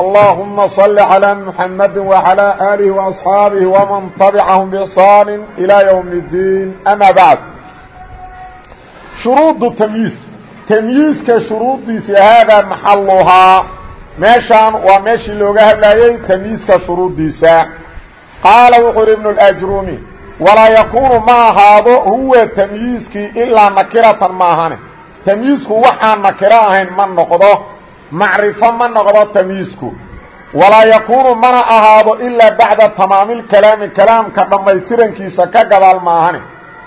اللهم صل على محمد وعلى آله وأصحاabه ومن تبعهم بإحsان إلى يوم الدين أmا بعد شhuruuط تmyiiz تmyiizka shuruudiisi haadaa maxaluhaa meeshaan waa meeshii looga hadlayey تmyiizka shuruudiisa qaala wuxuu uhi iبن الأjrumi walaa yakunu ma ahaado huwa تmyiizkii ilaa nakiratan ma ahane تmyiizku waxaan nakiro ahayn ma noqdo macrifo ma noqdo tamyiisku walaa yakuunu mana ahaado ilaa bacda tamaamilkalaami kalaamka dhammaystirankiisa ka gadaal maahane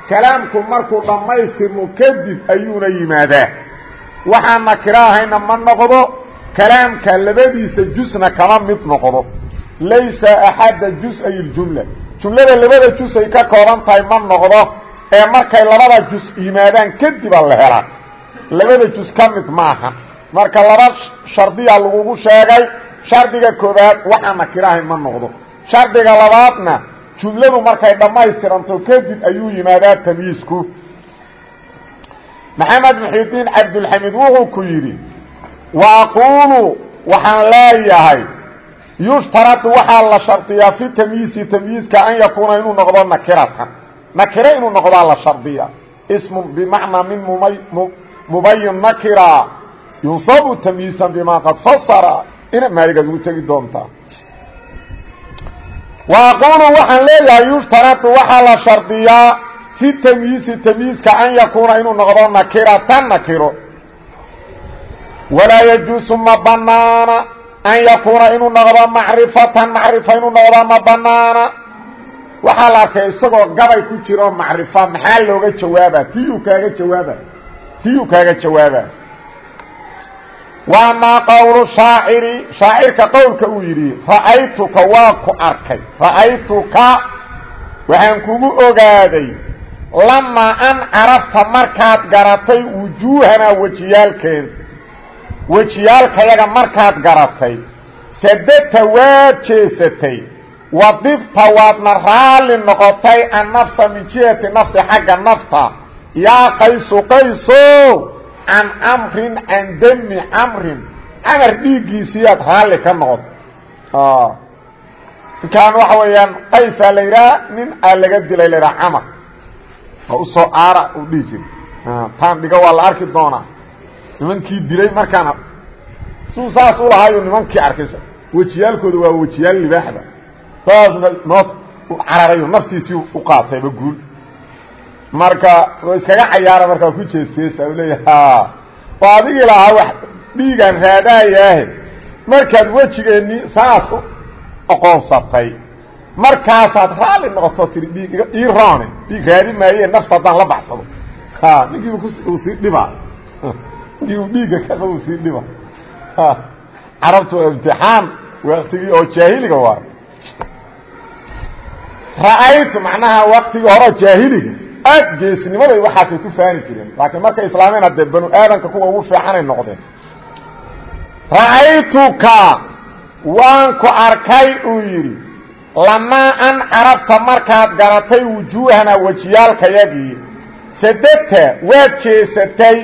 kalaamku markuu dhammaystirmo kadib ayuuna yimaadaa. Waxaan nakiro ahayna ma noqdo kalaamka labadiisa jusna kama mid noqdo. Laysa axadda jus-ay ljumla. Jumlada labada jus ay ka kooban tahay ma noqdo ee markay labada jus yimaadaan kadiba la helaa. Labada jus ka mid maaha marka laba shardiya lagugu sheegay. Shardiga koobaad waxaa nakirahay ma noqdo. Shardiga labaadna jumladu markay dhammaystiranto kadib ayuu yimaadaa tamyiisku maxamed muxidiin cabdulxamiid wuxuu ku yidhi wa aquulu waxaan leeyahay yushtaradu waxaa la shardiyaa fi tamyiisi tamyiiska an yakuuna inuu noqdo nakiratan nakiro inuu noqdaa la shardiya ismun bimacnaa min mubayin nakira yunsabu tamyiisan bimaa qad fasara ina maaligaad ugu tegi doontaa wa aquulu waxaan leeyahay yushtaradu waxaa la shardiyaa fi tamyiisi tamyiiska an yakuuna inuu noqdo nakiratan nakiro walaa yajuusu ma banaana an yakuuna inuu noqdo macrifatan macrifa inuu noqdo ma banaana waxaa la arkay isagoo gabay ku jiro macrifa maxaa looga jawaaba tiyuu kaaga jawaaba tiyuu kaaga jawaaba wamaa qowlu shaaciri shaacirka qowlka uu yidhi ra'aytuka waa ku arkay ra'aytuka waxaan kugu ogaaday lamaa an carafta markaad garatay wujuuhanaa wejiyaalkeen wejiyaalkayaga markaad garatay sadata waad jeesatay wadibta waadna raalli noqotay an nafsa min jihati nafsi xagga nafta yaa qaysu qayso can camrin can demi camrin camar dhiiggiisiiyaad raalli ka noqod ninkaan waxa weeyaan qaysaa la yidhaha nin aa laga dilay la yidhaha camar. Oo u soo aara u dhihi jira taan dhiga waa la arki doonaa. Nimankii dilay markaana suu saas u lahaayu nimankii arkay wejiyaalkooda waa wejiyaal libaaxda. Saasna noos cararayo naftiisii u qaatayba guul marka iskaga cayaara markaa ku jeesjeesa leeya oo adigii lahaa wax dhiigaan raadaayaahe markaad wejigeennii saas oqoonsatay markaasaad raalli noqoto tiri dhiig ii roone dhiig raadi maaye nafta haddaan la baxsado. Ninkiiba uu sii dhibaa ninkii uu dhiigga kaqa uu sii dhiba. Carabtu waa imtixaan waktigii oo jaahiliga waay. Ra'aytu macnaha waktigii horeo jaahiliga aad geesnimaday waxaasay ku faani jireen. Laakiin markay islaameen haddee banu aadanka kuwa ugu fiicanay noqdeen. Ra'aytuka waan ku arkay uu yidhi lamaa an carafta markaad garatay wujuuhana wejiyaalkayagii sadegta waad jeesatay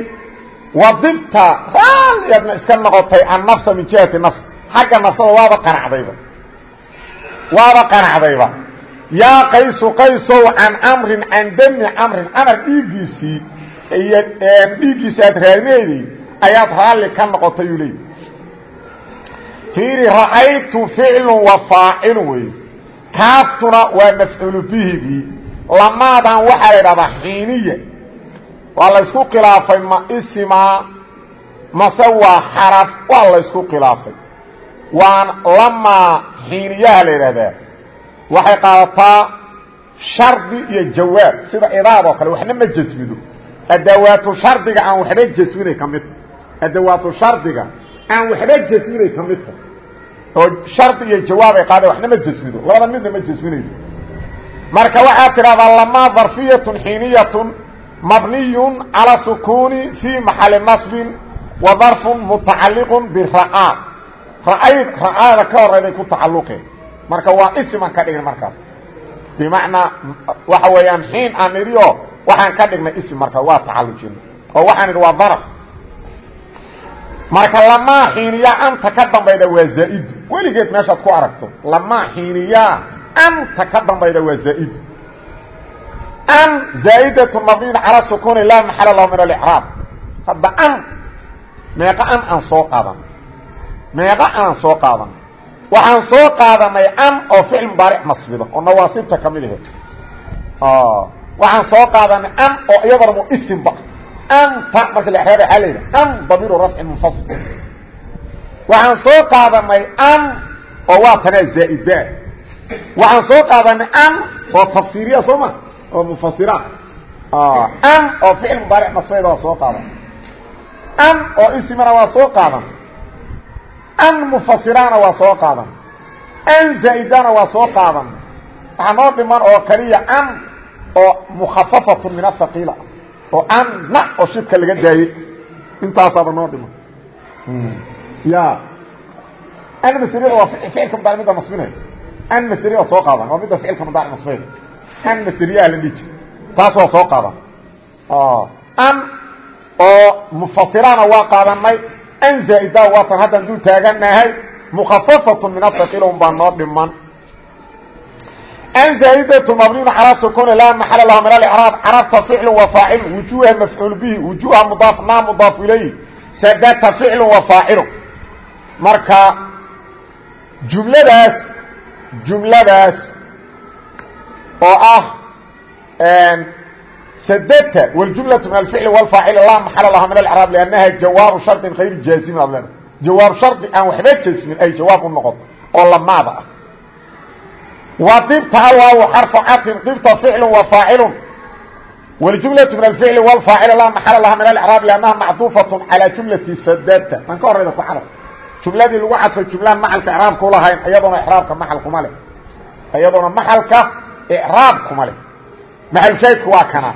wadibta raalliyaadna iska noqotay an nafsa min jihati nafs. Xagga nafsada waaba qanacdayba. Waaba qanacdayba yaa qaysu qaysow can camrin can demi camrin camar dhiiggiisii dhiiggiisi aad raadinayday ayaad raalli ka noqotay uu leey fiiri ra'aytu ficlu wa faacilu wey kaaftuna waa mafcuulu bihigii. Lamaadan waxaa la idhahdaa xiiniya. Waa laysku khilaafay ma isimaa mase waa xaraf waa laysku khilaafay. Waa lamaa xiiniyaha la waxay qaadataa shardi iyo jawaab sida idaad oo kale waxna ma jasmido. Adawaatu shardiga aan waxba jasminay ka adawaatu shardiga aan waxba jasminay ka oo shardi iyo jawaab ay qaadeen waxna ma jasmido. Labada midna ma jasminayso. Marka waxaad tidhahdaa lamaa darfiyatun xiiniyatun mabniyun calى sukuni fii maxali naصbin wa darfun mutacaliqu bira'aa ra'ayd ra'aada ka horeyday ku tacalluqeen marka waa isman ka dhigin markaas. Bimacnaa waxa weeyaan xiin aan nidhi oo waxaan ka dhignay ism marka waa tacallujina oo waxaan idhi waa daraf. Marka lamaa xiiniyaa anta ka dambayda waa zaa'idu weligeed meeshaad ku aragto lamaa xiiniyaa anta ka dambayda waa zaa'idu an zaa'idatu mabniyin calaa sukuuni laa maxala lahu min alicraab hadda an meeqa an aan soo qaadan. Meeqa anaan soo qaadan waxaan soo qaadanay an oo ficil mudaaric nasbido oo nawaasibta ka mid ahe. Waxaan soo qaadanay an oo iyadana mu isimba anta marka la exraab waxaa la yidhaha an damiiru rafcin munfasil. Waxaan soo qaadanay an oo waa tanaa zaa'ida. Waxaan soo qaadanay an oo tafsiiriya soo ma oo mufasira an oo ficil mudaaric nasbayda waa soo qaadan an oo isimana waa soo qaadan an mufasiraana waa soo qaadan. An zaa'idana waa soo qaadan. Waxaa noo dhiman oo kaliya an oo mukhafafatun min ahaqiila oo an na oo shidka laga daayey intaasaaba noo dhiman. Ya. An masriyada waa ficilka mudaaric midda nasbinaya an masriya waa soo qaadan. Waa midda ficilka mudaaric nasbayda an masriyaa la dhiji taas waa soo qaadan. An oo mufasirana waa qaadanay an zaa'ida waatan haddaan dul taaganahay mukhafafatun min ahaqiila un baa noo dhiman. An zaa'idatu mabniyn calaa sukuni laa maxala lahu min alcraab carabta ficlu wa faacil wujuha mafcuul bihi wujuha mudaaf naa mudaaf ilayh sadata ficlu wa faacilu marka jumladaas jumladaas oo ah sadata wاljumlaةu min alficli wاlfaacil laa maxala laha min alcraab lannaha jawaabu shardin hayri jaazimin ad leeda jawaab shardi aan waxba jasmin ay jawaab u noqoto oo lamaada ah وdibta alwaaw xarفu caطfin dibta ficlu وفaacil واljumlaةu min الficl واlfaacil laa maxala laha min اlcraab لannaha macطuufaة calى jumlati sadata man ka horayda ku cadaf jumladii lagu cadfay jumlaan maxalka icraab ku lahayn iyadoona iraabka maal kuma leh iyadoona maxalka icraab kuma leh maxalushaahidku waa kana.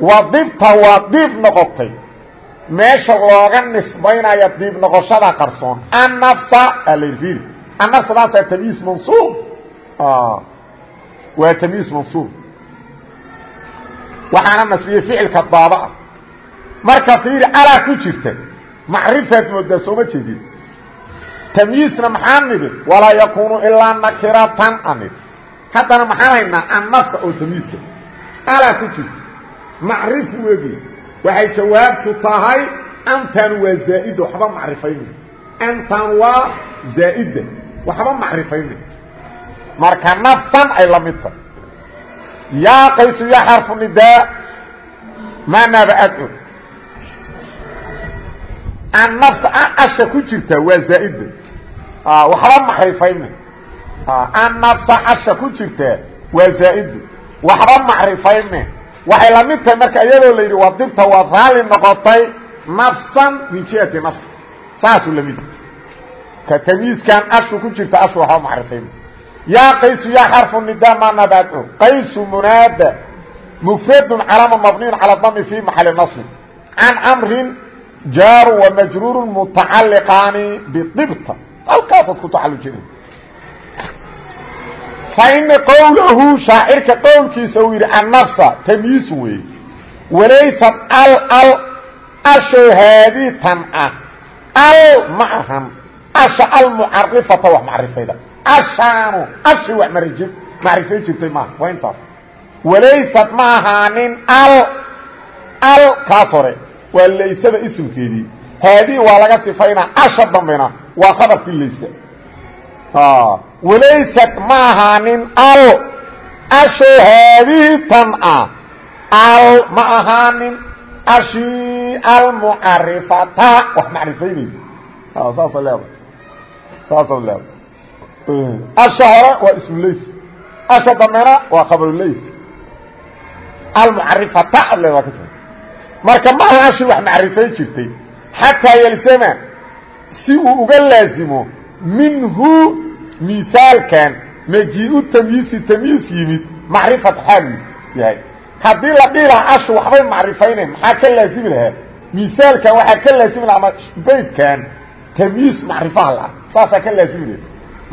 Wadibta waa diib noqotay. Meesha looga nisbaynaya diib noqoshada qarsoon. Annafsa alr annafsadaasaa tamyiis mansuub. Waa tamyiis mansuub. Waxaana nasbiyey ficilka daabaa marka fiiri alaa ku jirta macrifaad moodaa sooma jeedin. Tamyiisna maxaan nidhi walaa yakunu ilaa nakiratan anid haddana maxaan haynaa annafsa oo tamyiiska alaa ku jirta macrif wegi waxay jawaabtu tahay antan waa zaa'ida waxba macrifayna antan waa zaa'ida waxba macrifayna marka nafsan ay la mid tahay. Yaa qaysu ya xarfu nidaa maanaaba adcu? Annafsa asha ku jirta waa zaa'ida waxba macrifayna annafsa asha ku jirta waa zaa'ida waxba macrifayne waxay la mid tahay marka iyadoo la yidhi wadibta waad raalli noqotay nafsan min jihati nafs saasuu la mid ka tamyiiskan ashu ku jirta ashu waxba macrifayna yaa qaysu yaa xarfu nida ma nabadcu qaysu munaada mufradun calama mabniyin cala dami fi maxali nasri can camrin jaaru wamajruuru mutacaliqaani bidibta halkaasaad ku tacalujina faina qowlahu shaacirka qowlkiisa uu yidhi annafsa tamyiis weeye walaysat al al asho haadii tan ah. Al ma ahan. Asha almucarifata wax macrifayda ashaanu ashi wax marij macrifay jirtay maaha waa intaas. Walaysat ma ahaanin al al kaas hore. Waa laysada ismkeedii haadii waa laga sifaynaa asha dambena waa khabarkii laysa walaysat ma ahaanin al asho haadihi tan ah al ma ahaanin ashii almucarifata wax macrifaynaysa saasa leeda saasa leeda asha hore waa ismulays asha dambena waa khabarulays almucarifata ad leeda waa ka jira marka ma aha ashii wax macrifay jirtay xataa yalzama si uu uga laazimo minhu misaalkan maji-u tamyiisi tamyiis yimid macrifat xaalu yahay. Haddii la dhihi lahaa ashu waxbay macrifaynayn maxaa ka laazimi lahaa? Misaalkan waxaa ka laazimi laha ama baydkan tamyiis macrifaha la saasaa ka laazimi laha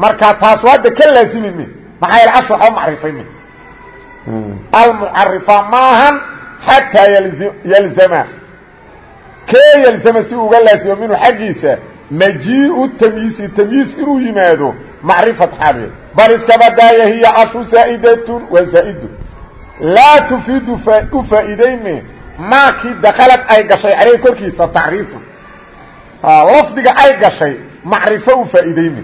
marka taasu hadda ka laazimi mi maxaa yaele ashu waxba macrifay mi almucarifa maahan xataa yalzama. Kee yalzama si uga laazimo minhu xaggiisa majiiu tamyiisi tamyiis inuu yimaado macrifat xaale bal iskabadaaya hiya ashu zaa'idatun waa zaa'idun laa tufiidu u faa'iidayme maakii dakalad ay gashay caleyh korkiisa tacriifan lafdiga ay gashay macrifo u faa'iidayme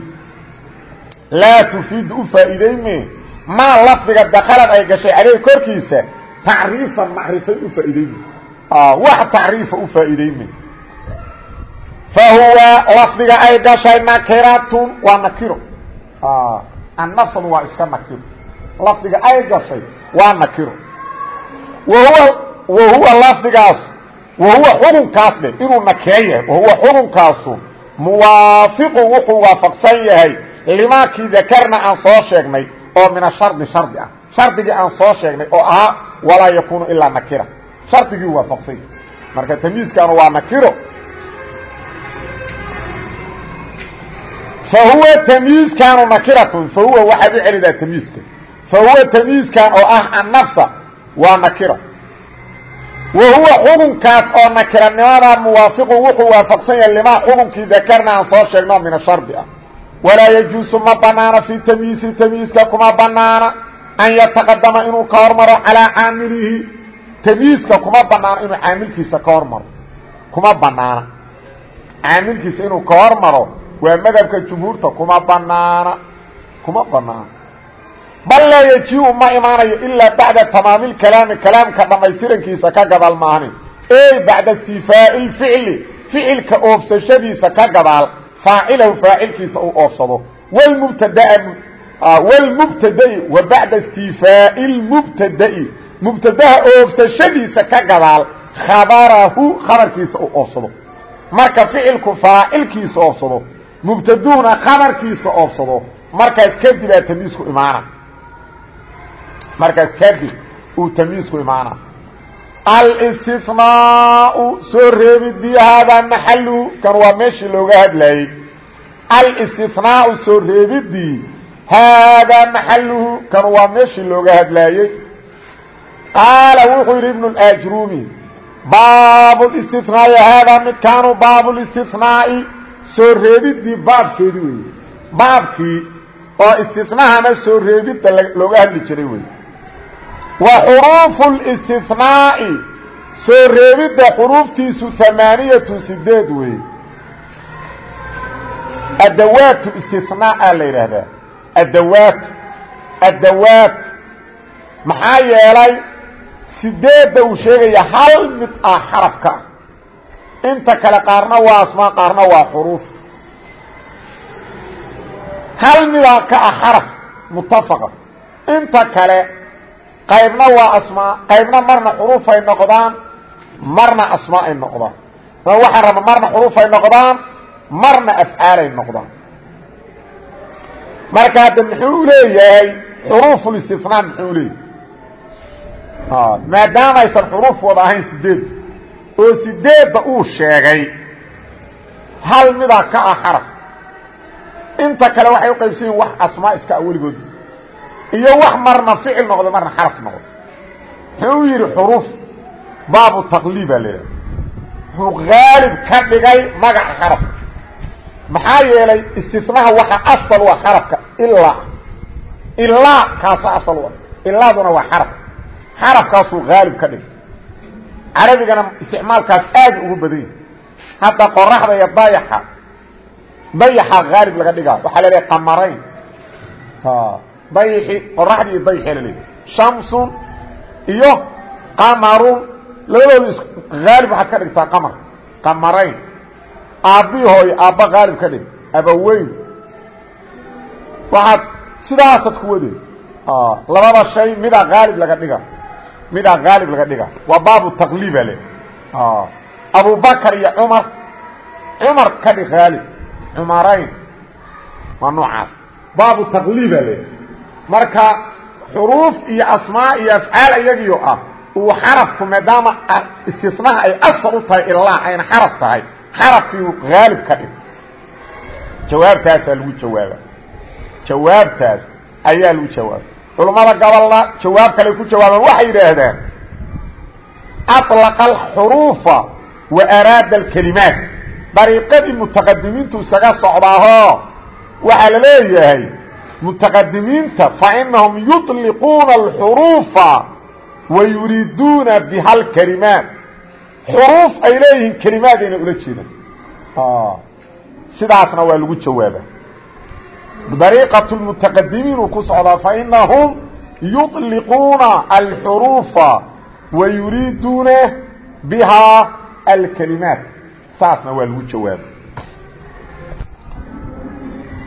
laa tufiidu u faa'iidayme maa lafdiga dakalad ay gashay caleyh korkiisa tacriifan macrifay u faa'iidayme wax tacriifa u faa'iidayme fahuwa lafdiga ay gashay nakiratun waa nakiro annafsadu waa iska nakiro lafdiga ay gashay waa nakiro wahuwa wahuwa lafdigaas wahuwa xukunkaas dhe inuu nakiro yahay wahuwa xukunkaasu muwaafiqu wuxuu waafaqsan yahay limaakii dakarna aan soo sheegnay oo min ashardi shardi ah shardigii aan soo sheegnay oo ahaa walaa yakunu ilaa nakira shardigii waafaqsan yahay marka tamyiiskaanu waa nakiro fahuwa tamyiizkaanu nakiratun fahuwa waxaad u celidaa tamyiizka fahuwa tamyiizkan oo ah annafsa waa nakira wa huwa xukunkaas oo nakiranimada muwaafiqun wuxuu waafaqsan yahay limaa xukunkii dakarna aan soo sheegno min ashardi ah walaa yajuusu ma banaana fii tamyiisi tamyiiska kuma banaana an yataqadama inuu ka hormaro calaa caamilihi tamyiiska kuma banaana inuu caamilkiisa ka hormaro kuma banaana caamilkiisa inuu ka waa madhabka jumhuurta kuma banaana kuma banaana bal laa yaji-u ma imaanayo ilaa bacda tamaami lkalaami kalaamka dhamaystirankiisa ka gadaal maahani. Ey bacda istifaa'i lficli ficilka oofsashadiisa ka gadaal faacilahu faacilkiisa uu oofsado wlmubtadaa wlmubtadai wa bacda istifaa'i lmubtada'i mubtadaha oofsashadiisa ka gadaal khabarahu khabarkiisa uu oofsado marka ficilku faacilkiisa oofsado mubtaduhuna khabarkiisa oofsado markaas kadib aa tamyiisku imaana markaas kadib uu tamyiisku imaana alstinaaءu soo reebidii haadaa maxalu kan waa meeshii looga hadlayey alstinaaءu soo reebidii haadaa maxaluhu kan waa meeshii looga hadlaayey qaala wuxuu yidhi ibn اajrumi baab اstinaaءi haadaa midkaanu baab اstinaaءi soo reebidii baabkeedi wey baabkii oo istinahana soo reebidda looga hadli jiray wey wa xuruufu اlistinaa'i soo reebidda xuruuftiisu amaaniyatu sideed wey adawaatu istinaa la yidhaahdaa. Adawaat adawaat maxaa yeelay sideedda uu sheegaya hal mid ah xarafka inta kale qaarna waa asmaa qaarna waa xuruuf. Hal midaa ka ah xaraf mutafaqa inta kale qaybna waa asmaa qaybna marna xuruuf ay noqdaan marna asmaa ay noqdaan. Waxaa raba marna xuruuf ay noqdaan marna afcaalay noqdaan. Marka hadda muxuu leeyahay xuruufulistinaa muxuu leeyahay? Maadaama aysan xuruuf wada ahayn sideed oo sideedda uu sheegay. Hal midaa ka ah xaraf inta kale waxay u qaybsan yihiin wax asmaa iska a weligood. Iyo wax marna ficil noqdo marna xaraf noqdo. Muxuu yidhi xuruuf baabu taqliibaa la idhaha wuxuu haalib ka dhigay magaca xarafka maxaa yeelay istinaha waxa asal u ah xarafka ilaa ilaa kaasa asal u ah ilaaduna waa xaraf xarafkaasuu haalib ka dhigay carabigana isticmaalkaas aad ugu badan yahi hadda qoraxda iyo dayaxa dayaxa haalib laga dhigaa waxaa la leehay qamarayn dayxi qoraxdii iyo dayxia la leeyahy shamsun iyo qamarun labadooda is haalib waxaad ka dhigtaa qamar. Qamarayn. Aabbii hooyo aabba haalib ka dhig. Abaweyn waxaad sidaasaad ku wade labada shay midaa haalib laga dhiga midaa haalib laga dhiga. Waa baabu taqliiba le abubakar iyo cumar. Cumar ka dhig cumarayn. Waa noocaas. Baabu taqliiba le marka xuruuf iyo asmaa iyo afcaal iyagiyo ah uu xarafku maadaama istinaha ay asal u tahay ilaa ayna xaraf tahay xarafkii haalib ka dhig. Jawaabtaasaa lagu jawaaba jawaabtaas ayaa lagu jawaaba culammada gobolna jawaab kale ku jawaabaan waxay yidhaahdaan aطlaqa alxuruufa wa araada alkelimaat dariiqadii mutaqadimiintu iskaga socdaahoo waxaa la leeyahay mutaqadimiinta fainahum yuطliquuna alxuruufa wa yuriiduuna biha alkelimaat xuruuf ay leeyihiin kelimaadayna ula jeedaan. Sidaasna waa lagu jawaaba dariiqaة mutaqadimiin uu ku socdaa fainahum yuطliquuna alxuruufa wa yuriiduuna bihaa alkelimaat saasna waa lagu jawaaba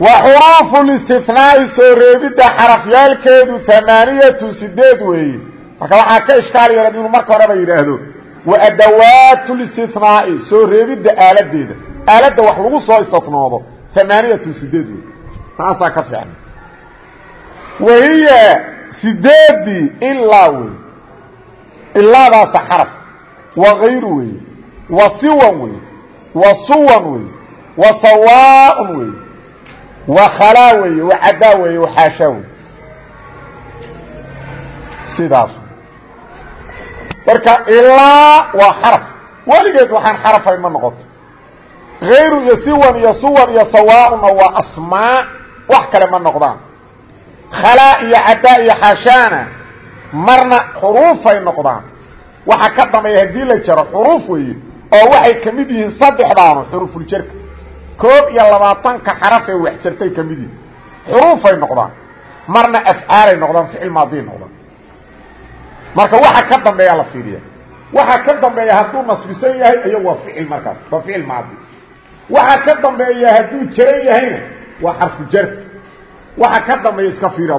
wa xuruufu اlistinaa'i soo reebidda xarafyaalkeedu amaaniyatu sideed weeye marka waxaa ka ishkaal yara inuu marka horeba yidhaahdo wa adawaat اlistinaa'i soo reebidda aaladeeda aaladda wax lagu soo istinoodo amaaniyatu sideed weeye taasaa ka fiican wahiya sideedii ilaa wey ilaadaasa xaraf. Wa kayru wey wa siwan wey wa suwan wey wa sawaaءn wey wa khalaa wa weeye wa xaashaa sidaas. Marka ilaa waa xaraf. Weligeed waxaan xarafayn ma noqoto. Kayru iyo siwan iyo suwan iyo wax kale ma noqdaan. Khalaa iyo cadaa iyo xaashaana marna xuruufay noqdaan. Waxa ka dambeeya haddii la jaro xuruuf weeye oo waxay ka mid yihiin saddexdaanu xuruufuljarka koob iyo labaatanka xarafee wax jartay ka mid yihiin. Xuruufay noqdaan marna afcaalay noqdaan ficil maadiy noqdaan. Marka waxa ka dambeeya la fiiriya waxa ka dambeeya hadduu nasbisan yahay iyagu waa ficil markaas waa ficil maadi waxa ka dambeeya hadduu jaran yahayna waa xarfu jar waxa ka dambeeya iska fiir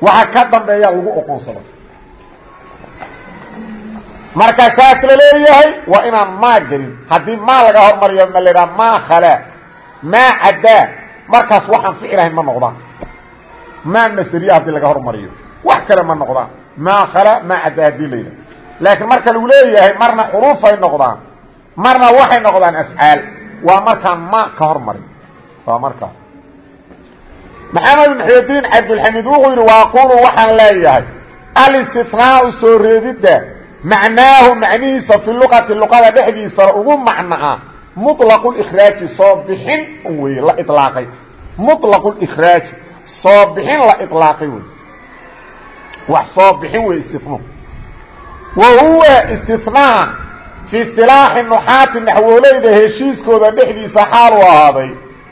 waxa ka dambeeya lagu oqoonsado marka saas la leeyahay waa inaan maa gelin. Haddii laga hormariyo ma lahaa maa khalaa maa caddaa markaas waxaan ficilahayn ma noqdaan. Maa masderiya haddii laga hormariyo. Wax kale ma noqdaan. Maa khalaa maa caddaa haddii la marka lagu leeyahay marna xuruufay noqdaan. Marna waxay noqdaan afcaal. Waa markaan ma ka hormarin waa markaas maxamed muxudiin cabdulxamiid wuxuu yidhi waaqulu waxaan leeyahay. Alistinaau soo reebidda macnaahu macnihiisa fi luqati luqada dhexdiisana ugu macnaa mulaqu ikhraaji soo bixin wey la ilaaqay mulaqu ikhraaji soo bixin la ilaaqay wey. Wax soo bixin wey istinu wa huwa istinaa fi istilaaxi nuxaati naxwooleyda heshiiskooda dhexdiisa xaalu ahaaday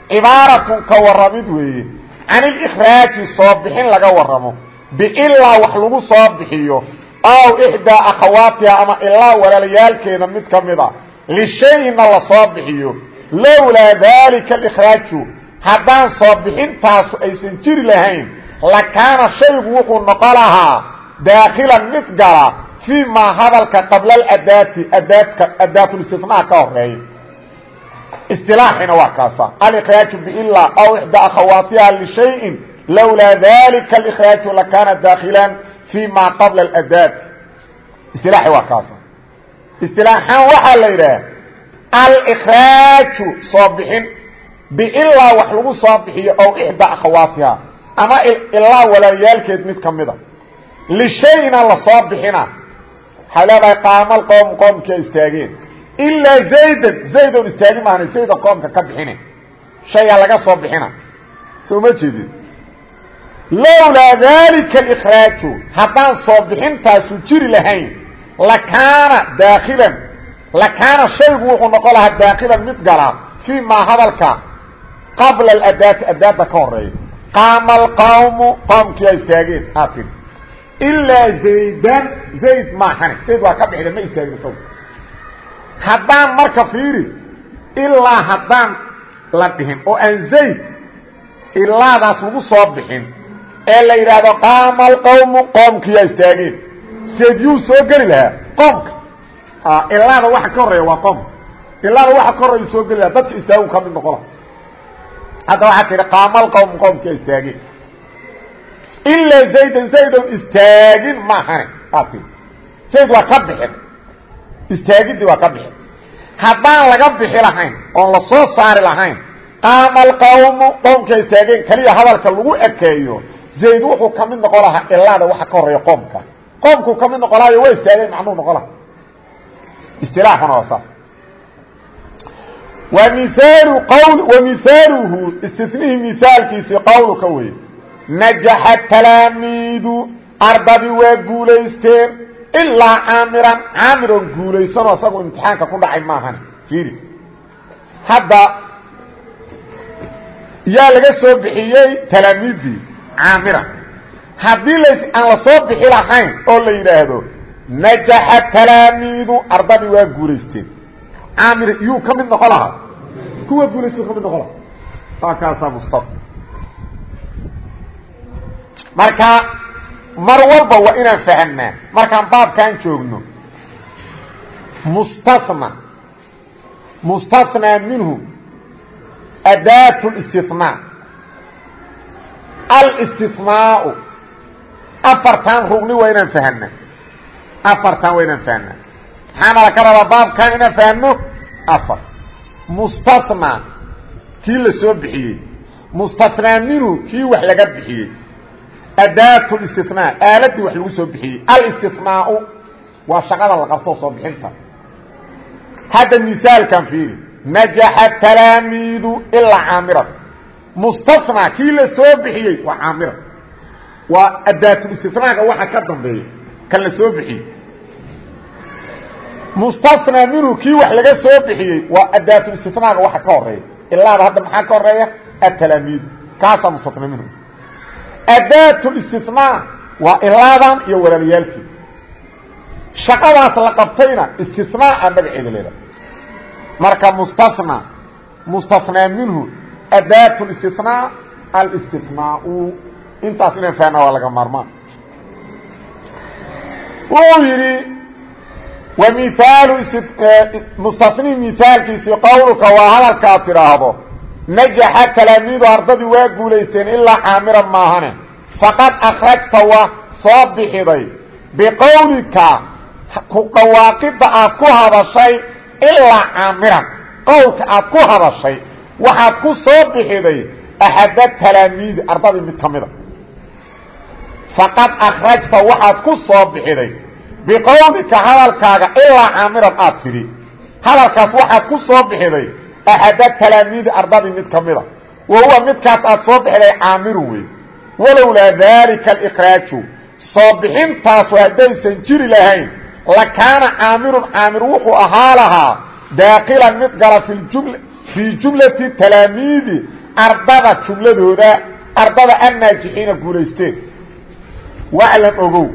cibaaratun ka waramid weeye. Can ilikraaji soo bixin laga waramo biilaa wax lagu soo bixiyo. Aw ixdaa akhawaatiha ama ilaa walaalayaalkeeda mid ka mid a. Lishayna la soo bixiyo. Lowlaa daalika alikhraaju. Haddaan soo bixintaasu aysan jiri lahayn lakaana shaygu wuxuu noqon lahaa daakhilan mid gala fii maa hadalka qabla aladaati adaadka adaatulistinaa ka horreeya isilaaxina waa kaasa alkraaju bila aw ixda akhawaatiha lishayin lowlaa dalika اlkraaju lakaana daakilan fi ma qabla اdaati isilaaxi waa kaasa istilaaxan waxaa la yidhaah alkraaju soo bixin biilaa wax lagu soo bixiyo aw ixda akhawaatiha ama ilaa walaaliyaalkeed mid kamida lishayna la soo bixina waxay leedahay qaamal qowm qowmkia istaageen ilaa zaydan zayd oon istaagi maana zayda qoomka ka bixine shaygaa laga soo bixina soo ma jeedin. Lowlaa daalika alikhraaju. Haddaan soo bixintaasu jiri lahayn lakaana daakilan lakaana shaygu wuxuu noqon lahaa daakilan mid gala fii maa hadalka qabla aladaati adaadda ka horreeya qaama alqawmu qoomkiyaa istaageen. Aa tiri ilaa zaydan zayd waa ka bixida ma istaagin haddaan marka fiiri ilaa haddaan la dhihin oo aan zayd ilaadaas lagu soo bixin ee la yidhaahdo qaama alqawmu qoomkiyaa istaageen. Seed yuu soo geli lahaa qoomka. Ilaada waxa ka horreeya waa qoomka ilaada waxa ka horreeya soo geli lahaa dadka istaagu ka mid noqon laha hadda waxaa tihi qaama alqawmu qoomkiyaa istaageen. Ilaa zaydan zaydon istaagin maahane aad tii zayd waa ka bixin istaagidii waa ka bixin haddaan laga bixi lahayn oon la soo saari lahayn qaama alqawmu qoomka istaageen keliya hadalka lagu ekeeyo zayd wuxuu ka mid noqon lahaa ilaada waxa ka horreeya qoomka. Qoomkuu ka mid noqon lahayo waa istaageen macnuu noqon laha istilaaxuna waa saas. Wamiaalu qwl wamihaaluhu istinihii mihaalkiisii najaxa talaamiidu ardadii waa guulaysteen ilaa caamiran caamiroon guulaysanoo isagu imtixaanka ku dhacay maahan. Fiiri. Hadda yaa laga soo bixiyey talaamiiddii caamiran. Haddii l aan la soo bixi lahayn oo la yidhaahdo najaxa talaamiidu ardadii waa guulaysteen. Caamir yuu ka mid noqon lahaa. Kuwa guulaystu ka mid noqon lahaa. Waa kaasaa mustafa marka mar walba waa inaan fahamnaa markaan baabkaan joogno. Mustasna. Mustasnaa minhu adaat اlistinaa alstisnaau afartan rugni waa inaan fahamnaa afartan waa inaan fahamnaa maxaana la ka rabaa baabkan inaan fahmno afar. Mustasnaa kii la soo bixiyey. Mustasnaa minhu kii wax laga bixiyey adaat اstinaa aaladii wax lagu soo bixiyey alstinaa waa shaqada la qabto soo bixinta hadda misaalkan fiiri najaxa talaamiidu ilaa caamiran mustasnaa kii la soo bixiyey waa caamiran waa adaatulistinaaga waxa ka dambeeya kan la soo bixiyey mustasnaa minhu kii wax laga soo bixiyey waa adaatulistinaaga waxa ka horreeya ilaada hadda maxaa ka horreeya atalaamiidu kaasaa mustasnaa minhu adaat اstinaa waa ilaadan iyo walaalayaalkii shaqadaas la qabtayna istinaa magaceeda leeda marka mustasna mustasnaa minhu adaat اstinaa alstinaa intaas inaan fahna waa laga maarmaan. Wuxuu yidhi wamiaalu mustasnihi mihaalkiisii qowlka waa hadalkaad tidhaahdo najaxa talaamiidu ardadii waa guulaysteen ilaa caamiran maahane. Faqad akhrajta waa soo bixiday biqowlika ku dhawaaqidda aad ku hadashay ilaa caamiran qowlka aad ku hadashay waxaad ku soo bixiday axada talaamiidi ardadii mid ka mida. Faqad akhrajta waxaad ku soo bixiday biqowlika hadalkaaga ilaa caamiran aad tidhi. Hadalkaas waxaad ku soo bixiday axada talaamiidi ardadii mid ka mida wa huwa midkaas aad soo bixiday caamiru wey walowlaa daalika alikraaju soo bixintaasu haddaysan jiri lahayn lakaana caamirun caamir wuxuu ahaa lahaa daakilan mid galaijuml fii jumlati talaamiidi ardada jumladooda ardada annaajixiina guulaysteen waclam ogow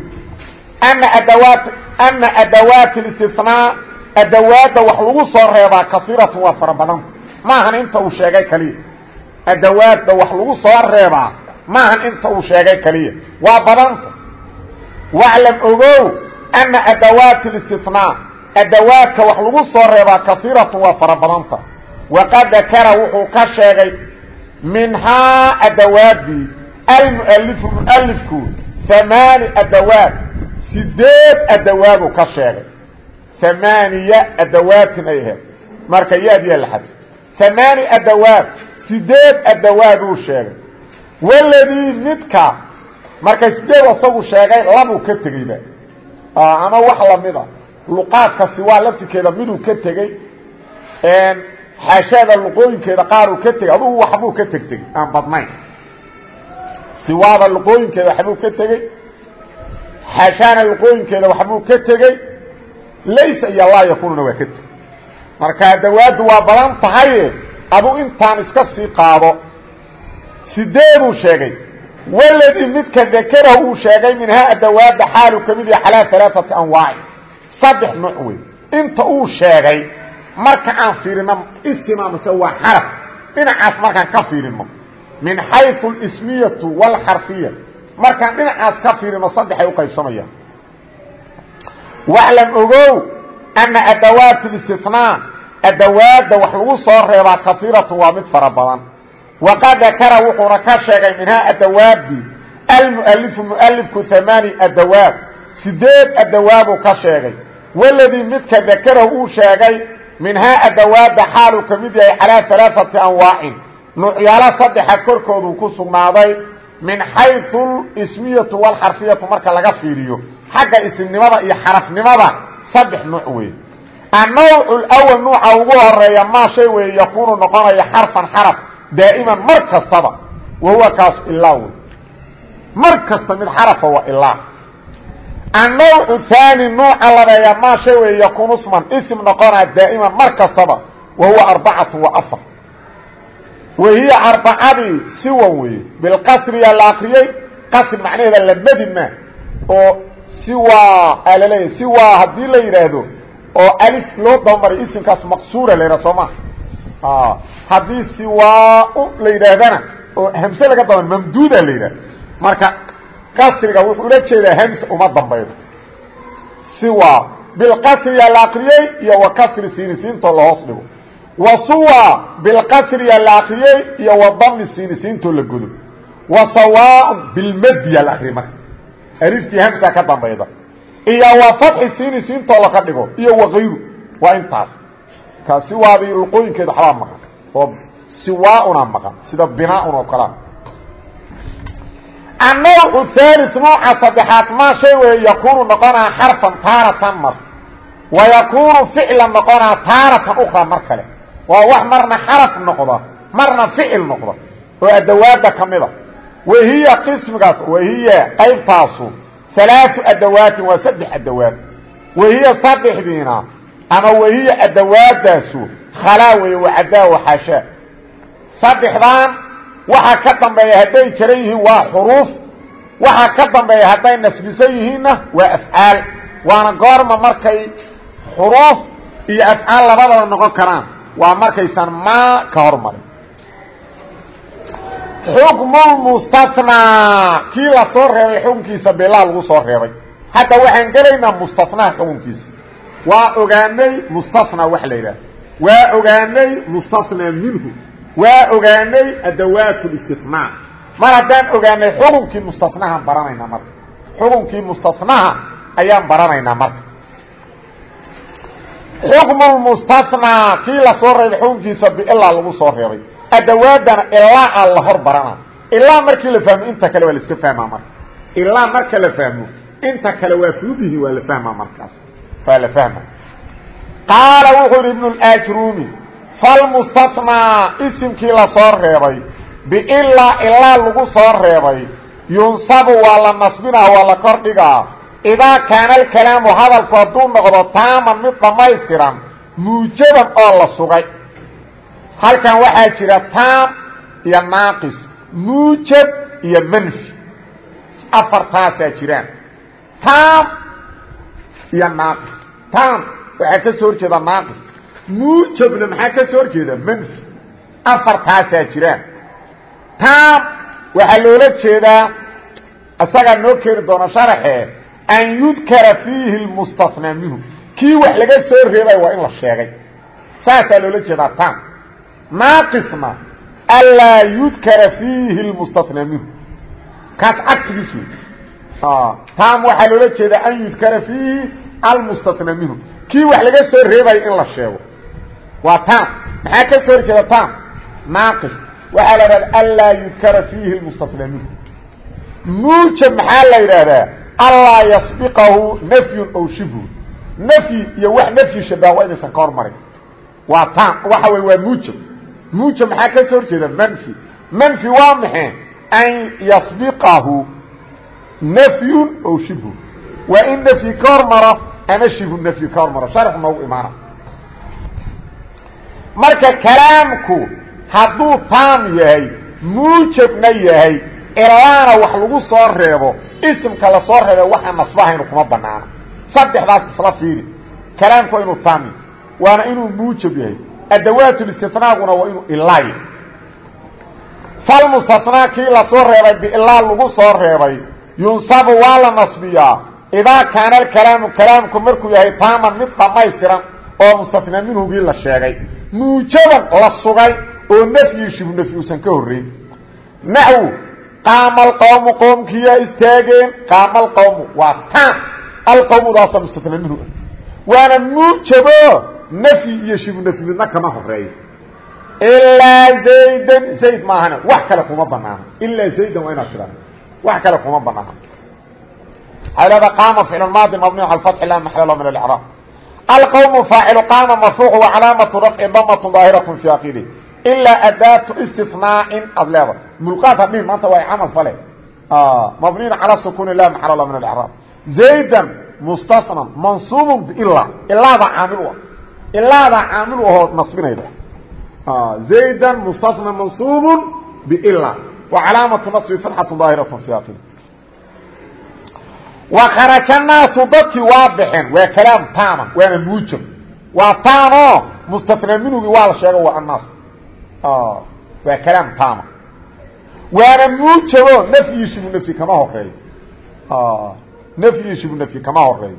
ana adawaat ana adawaati اlistinaa adawaadda wax lagu soo reebaa kaiiratu waa fara badanta maahan inta uu sheegay keliya adawaadda wax lagu soo reebaa maahan inta uu sheegay keliya waa badanta waclam ogow ana adawaat اlistinaa adawaadka wax lagu soo reebaa kaiiratu waa fara badanta waqad dakara wuxuu ka sheegay minhaa adawaadii almualifu mualifku amaani adawaad sideed adawaaduu ka sheegay amaaniya adawaatin ay ahayd. Marka yaadiyaa la xadfo amaani adawaad sideed adawaaduu sheegay. Waladii midka marka sideed asagu sheegay labuu ka tegeyba. Ama wax lamida luqaadka siwaa laftirkeeda miduu ka tegey. Xaashaada luqooyinkeeda qaaruu ka tegey. Adugu waxbuu ka tegtegey aan badnayn. Siwaada luqooyinkeeda waxbuu ka tegey. Xaashaana luqooyinkeeda waxbuu ka tegey laysa iyo laa yakununa waa ka tegey marka adawaaddu waa badan tahaye adu iska sii qaado sideeduu sheegay waladii midka dakarahu uu sheegay minhaa adawaadda xaalu ka mid yahay calaa alaaati anwaaci saddex inta uu sheegay marka aan fiirino isima mase waa xaraf dhinacaas markaan ka fiirino min xayu اlismiyatu wاlxarfiya markaan dhinacaas ka fiirino saddexay u qaybsamayaan waclam ogow ana adawaat اlistinaa adawaadda wax lagu soo reebaa kaiiratu waa mid fara badan. Waqad dakara wuxuuna ka sheegay minhaa adawaadii almualifu mualifku amaani adawaab sideed adawaabuu ka sheegay. Waladii midka dakarahu uu sheegay minhaa adawaabda xaaluu ka mid yahay calaa alaaati anwaacin. Nuucyaalo saddexa korkooduu ku sugnaaday min xayu ismiyatu walxarfiyatu marka laga fiiriyo xagga isimnimada iyo xarafnimada saddex nuuc weeye annawc lwal nuuca ugu horreeya maa shay weeye yakuunu noqonaya xarfan xaraf daa'iman mar kastaba wa huwa kaas ilaa wey mar kasta mid xarafa waa ilaa annawcu haani nuuca labeeya maa shay weeye yakuunu sman ism noqonaa daa'iman mar kastaba wa huwa arbacatu wa afar. Wa hiya arbacadii siwan weeye bilqasriyaa la akriyey qasri macnaheeda lamadi maa oo siwaa aa laleeyahy siwaa haddii la yidhaahdo oo alif loo dabamaray isimkaas maqsuura la yidhah soo ma haddii siwaa la yidhaahdana oo hamse laga daban mamduuda la yidhah marka qasriga wuxuu ula jeedaa hams uma dambaydo. Siwa bilqasriyaa la akriyey iyo wa kasri dhigo. Suwa bilqasriyaa la akriyey iyo wa dami siinisiintoo la aliftii hamsaa ka dambayda. Iyo wa fatxi siinisiintoo laka dhigo iyo wakayru waa intaas. Ka siwaadii luqooyinkeeda waxbaa maqan oo siwaauna maqan sida binaaun oo kalea annawcu halis nuuca saddexaad maa shay weeye yakuunu noqonaa xarfan taaratan mar. Wa yakuunu ficlan noqonaa taaratan ukra mar kale. Waa wax marna xaraf noqda marna ficil noqda oo adawaadda ka mida wahiya qismigaas wahiya qaybtaasu alaau adawaatin waa saddex adawaad wahiya saddexdiina ama wahiya adawaadaasu khalaa weeye wacadaa waxaashaa saddexdaan waxaa ka dambeeya hadday jaran yihiin waa xuruuf waxaa ka dambeeya hadday nasbisan yihiinna waa afcaal. Waana goorma markay xuruuf iyo afcaal labadaba noqon karaan waa markaysan maa ka hormarin xukmulmustathnaa kii la soo reebay xukunkiisa bilaa lagu soo reebay. Hadda waxaan gelaynaa mustathnaa xukunkiisa. Waa ogaanay mustathnaa wax la yidhaah waa ogaanay mustathnaa minhu. Waa ogaanay adawaat اstinaa mar haddaan ogaanay xukunkii mustanahaan baranaynaa marka. Xukunkii mustanaha ayaan baranaynaa marka. Xukm mustanaa kii la soo reebay xukunkiisa bilaa lagu soo reebay adawaadana ilaa a la hor barana ilaa markii la fahmo inta kale waa la iska fahmaa marka. Ilaa marka la fahmo inta kale waa fuudihi waa la fahmaa markaas. Waa la fahma qaala wuxuu hi ibn اajrumi falmustathnaa isimkii la soo reebay. Biilaa ilaa lagu soo reebay. Yunsabu waa la nasbinaa waa la kordhigaa. Idaa kaana alkalaamu hadalku hadduu noqdo taaman mid dhammaystiran muujaban oo la sugay halkan waxaa jira taam iyo naaqis muujab iyo manfi. Afartaasaa jiraan. Taam iyo naaqis. Taam waxaa ka soo horjeeda naaqis muujabna maxaa ka soo horjeeda manfi. Afartaasaa jiraan. Taam waxaa loola jeedaa isagaa noo keeni doona sharaxe an yudkara fiihi lmustathnaa minhu. Kii wax laga soo reebay waa in la sheegay. Saasaa loola jeedaa taam naaqisna anlaa yudkara fiihi lmustathnaa minhu kaas cagsigiis wey taam waxaa loola jeedaa an yudkara fiihi almustathnaa minhu kii wax laga soo reebayo in la sheego waa tam maxaa ka soo horjeeda tam naaqis waxaa la idhahda anlaa yudkara fiihi lmustatna minhu muujab maxaa la yidhaahdaa anlaa yasbiqahu nafyun aw shibhu nafyi iyo wax nafyi shabaha waa inaysan ka hormarin waa tam waxa wey waa muujab muujab maxaa ka soo horjeeda? Manfi. Manfi waa maxe an yasbiqahu. Nafyun aw shibhu waa in nafyi ka hormaro ama shibhu nafyi ka hormaro. Sharx noogu imaana. Marka kalaamku hadduu taam yahay muujabna yahay ilaana wax lagu soo reebo isimka la soo reebe waxaa nasbahaynu kuma banaano saddexdaas isla fiiri. Kalaamku waa inuu taam yahay waana inuu muujab yahay adawaatulistifnaaguna waa inuu ilaa yahay falmustathnaa kii la soo reebay biilaa lagu soo reebay yunsabu waa la nasbiyaa idaa kaana alkalaamu kalaamku markuu yahay taaman mid dhammaystiran oo mustathnaa minhugii la sheegay muujaban la sugay oo nafyi shibu nafyi uusan ka horrayn naxwu qaama alqowmu qoomkiyaa istaageen qaama alqowmu waa taam alqowmudaasa mustana minhu waana muujabo nafyi iyo shibu nafyi midna kama horeeyo ilaa zaydan zayd maahane wax kale kuma banaano ilaa zaydan waa inaad tidhahdo wax kale kuma banaano leedaa qaama ficlu maadi mabniy cala fatxi la maxalla min alcraab alqowmu faacilu qaama marfuucu wa calaamatu rafci damatu daahiratu fi akiri ilaa adaatu istinaacin aad leeda mulqaad hadhihin maanta waa camal fale. Mabniyn cala sukuuni la maxalla min alcraab zaydan mustasnan mansuubun bila ilaada caamil ilaada caamil ahoo nasbinayda. Ah, Zaydan mustana mansuub bila wa calaamatu nabi atxatu daahirat i ai wa kharaja naasu dadkii waa baxeen waa kalaam taama waana muujab waa taamo mustana minugii waa la sheego waa anaas ah, waa kalaam taama. Waana muujabo nafyiisu bu nafyi kama horeeyo ah, nafyiisu bu nafyi kama horeeyo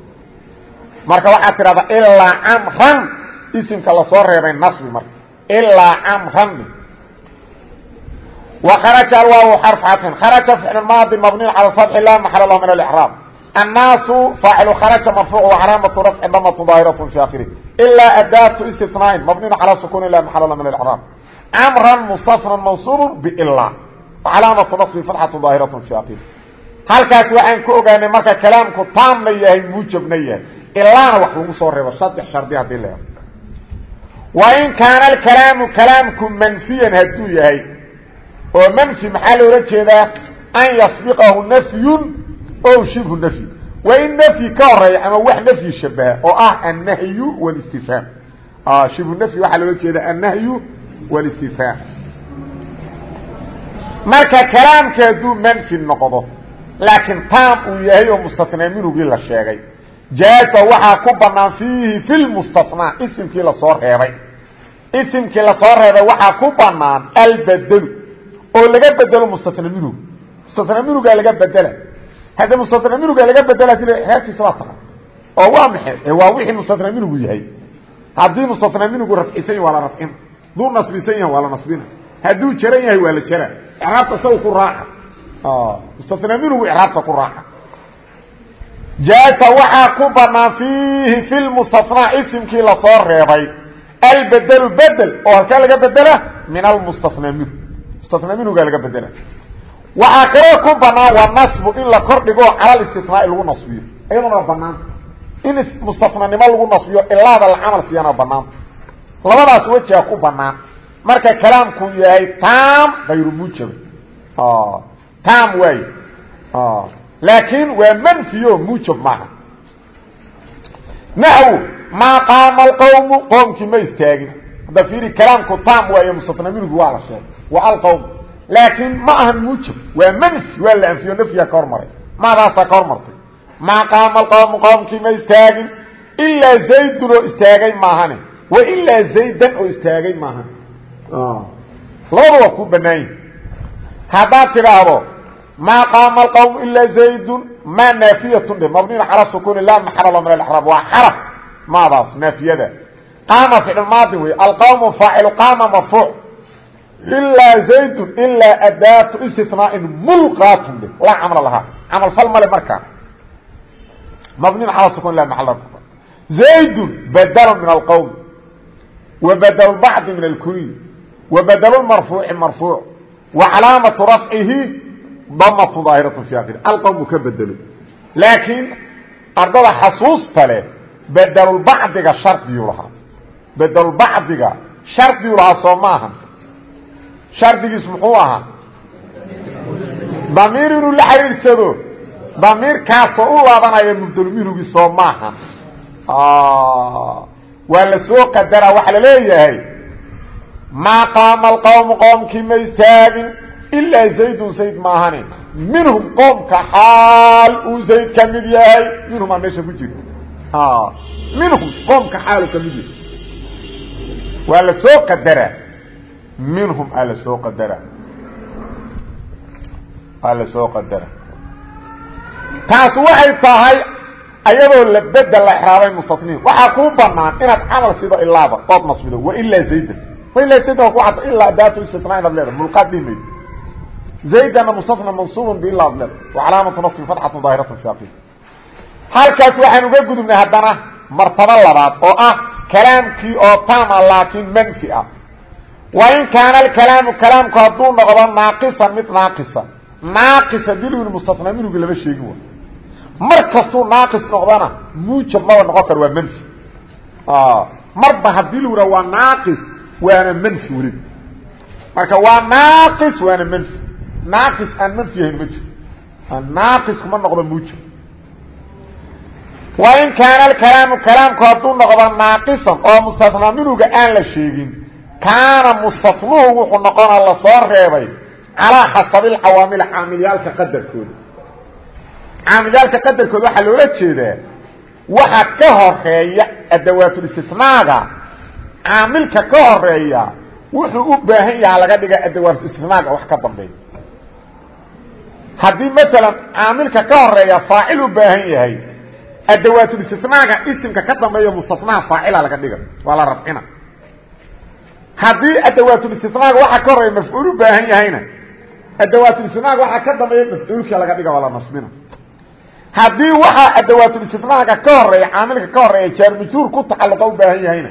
marka waxaad tidhahdaa ilaa camran isimka lasoo reebay naصbi marka ilaa camran وkرج alwaaw xرف caطفin kرaجa فعل maadi مبني عalى الفتح la محل لh من الإعراب الناaس فاaعل kرaجa مرفوع وcلاaمة رفع dmة ظاahiرة في آkره إلا أdاة استثناء مبني عalى سكون la محل لh من الإعراب cمرا مستثنى منصوب بإلا وcلاaمة نصب فتحة ظاahiرة في آkره halkaas waxaan ku ogaanay marka كلاamku taamna yahay muujabna yahay ilaana wax lagu soo reebo saddex shardi hadii le wain kaana alkalaamu kalaamku manfiyan hadduu yahay. Oo manfi maxaa loola jeedaa? An yasbiqahu nafyun o shibhu nafyi. Waa in nafyi ka horreeya ama wax nafyi shabaha oo ah annahyu walistifhaam. Shibhu nafyi waxaa loola jeedaa annahyu walistifhaam. Marka kalaamka hadduu manfi noqdo laakiin taam uu yahay oo mustathnaa minhugii la sheegay jaaza waxaa ku banaan fiihi fi lmustathnaa isimkii la soo reebay. Isimkii la soo reebay waxaa ku banaan albedelu oo laga bedelo mustatna minhu mustatna minhugaa laga bedela. Hadda mustatna minhugaa laga bedela reerkiisa baa taqa oo waa maxay? Waa wixii mustatna minhugu yahay. Haddii mustatna minhugu rafcisan yahy waa la rafcin. Hadduu nasbisan yahay waa la nasbina. Hadduu jaran yahay waa la jara icraabta isaga ku raaca. Mustatna minhugu icraabta ku raaca jaasa waxaa ku banaan fiihi fi lmustathnaa isimkii la soo reebay. Albedelu bedel oo halkaa laga bedela min almustathnaa minhu mustathnaa minhugaa laga bedela. Waxaa kaloo ku banaan waa nasbu in la kordhigo cala istisnaai lagu nasbiyo. Iyaduna waa banaanta in mustathnanimo lagu nasbiyo ilaada la camal siiyana banaanta labadaas wejaa ku banaan. Marka kalaamku yahay taam kayru muujaba taam waaye laakiin waa manfiyo muujab maaha naxw maa qaama alqawmu qoomkii ma istaagin hadda fiiri kalaamku taam waayo mustatna minhu waa la sheegay waa alqawm laakiin ma ahan muujab waa manfi waa la anfiyo nafyiga ka hormaray maadaasaa ka hormartay maa qaama alqawmu qoomkii ma istaagin ilaa zaydun oo istaagay maahane wa ilaa zaydan oo istaagay maahane labada waa ku banaan yihi haddaad tidhaahdo ma qaama qwm ila zaydun ma naafiyatun dhe mabniyn cala sukuuni laa maxala la min اraab waa xaraf maadaas naafiyada qaama ficilmaadi wey alqawmu faacilu qaama marfuuc ilaa zaydun ilaa adaatu istinaain mulqaatun dhe laa camala lahaa camal fal male markaa mabniyn ala sukun la maal zaydun badl min alqowm wa badl bacdi min alkuniy wa badl marfuuci marfuuc wa calaamatu rafcihi damatu daahiratu fi akhiri alqowmu ka bedelo laakiin ardada xasuusta leh bedelulbacdiga shardiyuu lahaa bedelulbacdiga shardiyuu lahaa soo ma ahan shardigiis muxuu ahaa damiir inuu la xidhiidhsado damiirkaasoo u laabanaya mubdelminhugii soo maahan waa la soo qadaraa waxaa la leeyahay maa qaama alqowmu qoomkii ma ilaa zaydun zayd maahane minhum qoomka xaal uu zayd ka mid yahay. Minhum aa meesha ku jirta minhum qoomka xaalu ka mid yahay. Waa la soo qadaraa minhum aa la soo qadaraa aa la soo qadaraa taas waxay tahay ayadoo la bedel la exraabay mustaniin waxaa kuu banaan inaad camal sido ilaaba ood nasbido wailaa zaydan wailaa zaydan waa ku cadda ilaa daatu istinaa inaad leedahay mulqaad dhihi maydo zaydana mustafna mansuubun bilaadle wa calaamatu nasbi fatxatu daahiratu shaaqi halkaas waxaan uga gudubnay haddana martabo labaad oo ah kalaamkii oo taama laakiin manfi ah wain kaana alkalaamu kalaamku hadduu noqdo naaqisan mid naaqisa naaqisa dilwin mustafna minhugi lama sheegin wa mar kastuu naaqis noqdana muujab maba noqon karo waa manfi marba haddii lura waa naaqis waana manfi weliba marka waa naaqis waana manfi naaqis aan manfi yahayn ma jiro. Naaqisku ma noqdo muujab wain kaana alkalaamu kalaamku hadduu noqdo naaqisan oo mustafnaa minuga aan la sheegin kaana mustafnuhu wuxuu noqona la soo reebay calaa xasabi alcawaamil caamilyaalka qadarkooda caamilyaalka qadarkooda waxaa loola jeedaa waxa ka horreeya adawaatulistinaaga caamilka ka horreeya wuxuu u baahan yahaa laga dhiga adawaatulistinaaga wax ka dambeeya haddii maalan caamilka ka horreeya faacil u baahan yahay adawaatulistinaaga isimka ka dambeeya mustanaha faacila laga dhiga waa la rafcina haddii adawaatulistinaaga waxa ka horreeya mafcuul u baahan yahayna adawaatulistinaaga waxaa ka dambeeya mafcuulkii laga dhiga waa la nasbina. Haddii waxaa adawaatulistinaaga ka horreeya caamilka ka horreeya jaarmajhuur ku tacaluqa u baahan yahayna